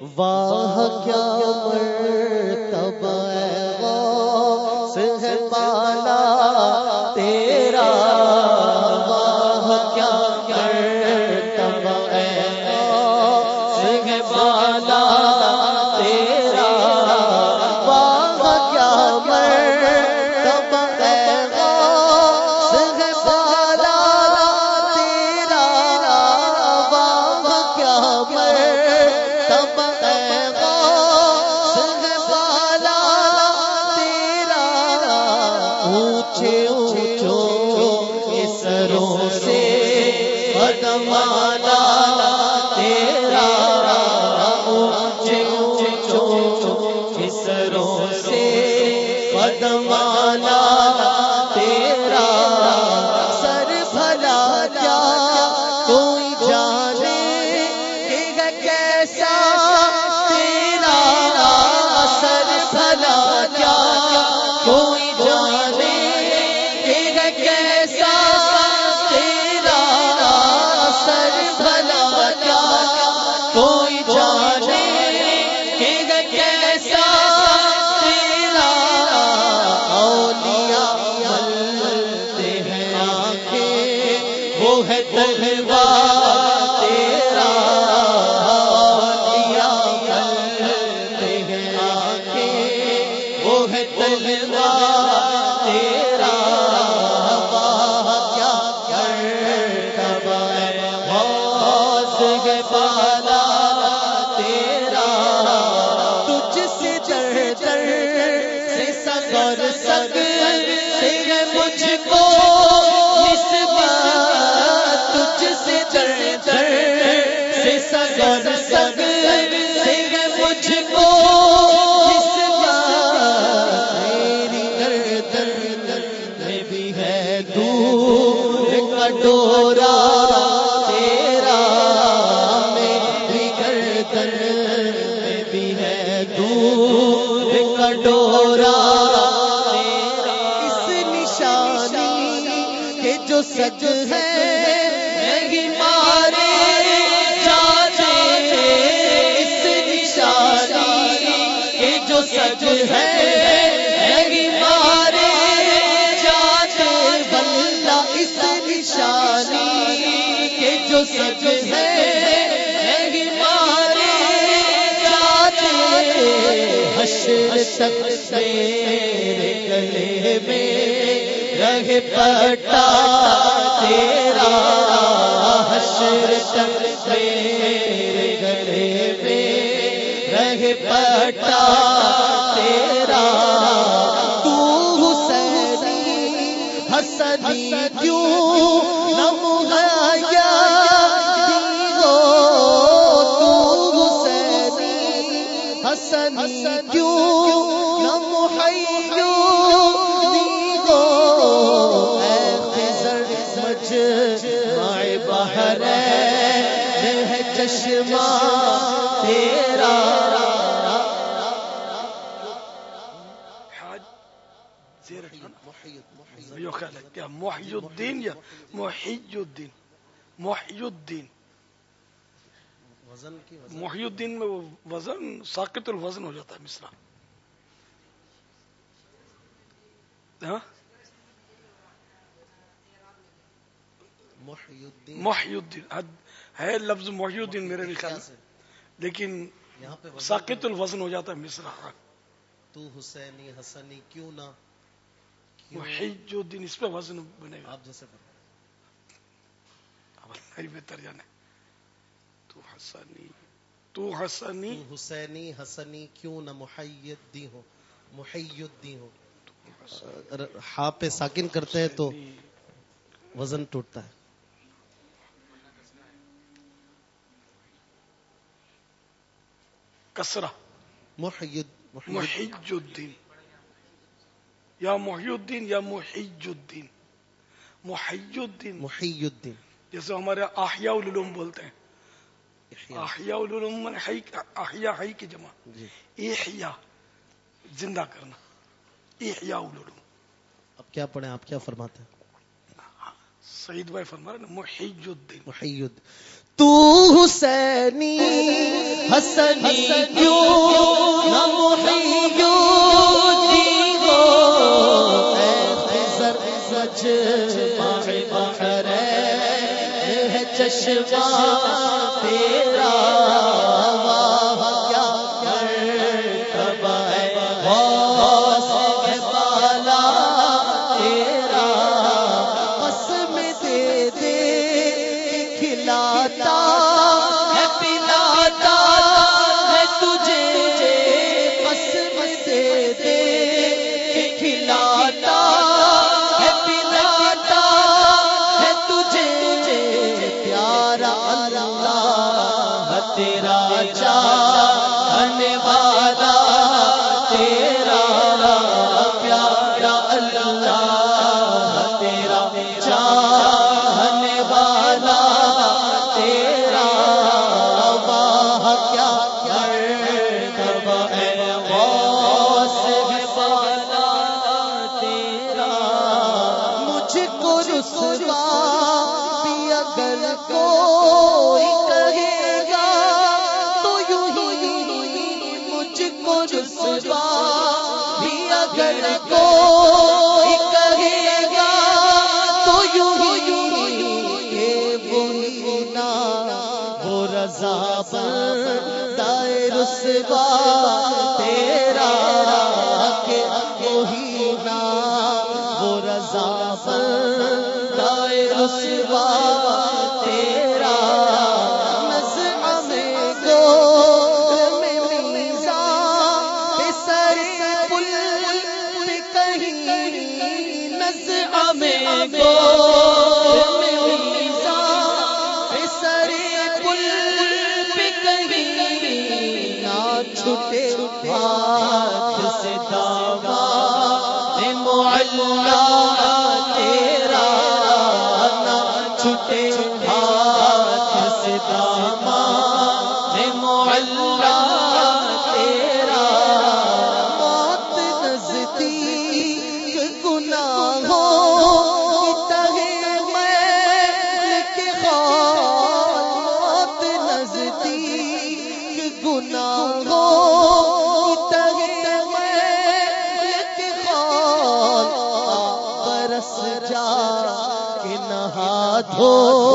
واہ کیا سروں سے قدمانا ہے تلوا تیرا کیا مرتبہ ہے؟ غوث ہے بالا تیرا تجھ سے در سے سگر سگ جو سج ہے مارے جاتے اس نشانی جو سج ہے مارے جاتے بلّہ اس نشانی جو سج ہے حشر تک میرے گلے میں رہ پٹا تیرا حشر تک میرے گلے میں۔ رہ پٹا تیرا، تو حسینی حسنی کیوں نہ مہیا تو حسینی حسنی کیوں محی الدین یا محی الدین محی الدین وزن کی محی الدین میں وہ وزن ساقط الوزن ہو جاتا ہے مصرا ہاں؟ محی الدین ہے لفظ محی الدین میرے بھی خیال؟ لیکن وزن ساقط الوزن ہو جاتا ہے مصرا تو حسینی حسنی کیوں نہ الدین اس پہ وزن بنے گا۔ آپ جیسے۔ اب اللہ ہی بہتر جانے۔ تو حسنی تو حسنی۔ حسینی حسنی کیوں نہ محید دی ہو؟ دی ہو۔ اگر ہا پہ ساکن کرتے ہیں تو وزن ٹوٹتا ہے۔ کسرا محید محید محی الدین یا محی الدین یا محی الدین محی الدین محی الدین جیسے ہمارے آحیاء العلوم بولتے ہیں. آحیاء العلوم احیاء حی کی جمع. جی. احیاء. زندہ کرنا. احیاء العلوم. اب کیا پڑھیں؟ آپ کیا فرماتے ہیں؟ ہاں. سعید بھائی فرما رہے محی الدین محی الدین تو حسینی حسنی کیوں نہ محی مجمع بحرین چشمہ تیرا کیا مرتبہ بالا تیرا قسم دے دے کھلاتا پیارا اللہ تیرا چار رضا دائے رسوا تیرا کہ وہی نا وہ رضا دائے سوا چھٹے ہاتھ سے داغا معلہ تیرا چھوٹے چھٹے ہاتھ سے داما معلہ تیرا بات نزدیک گنا ہو گناہ ہو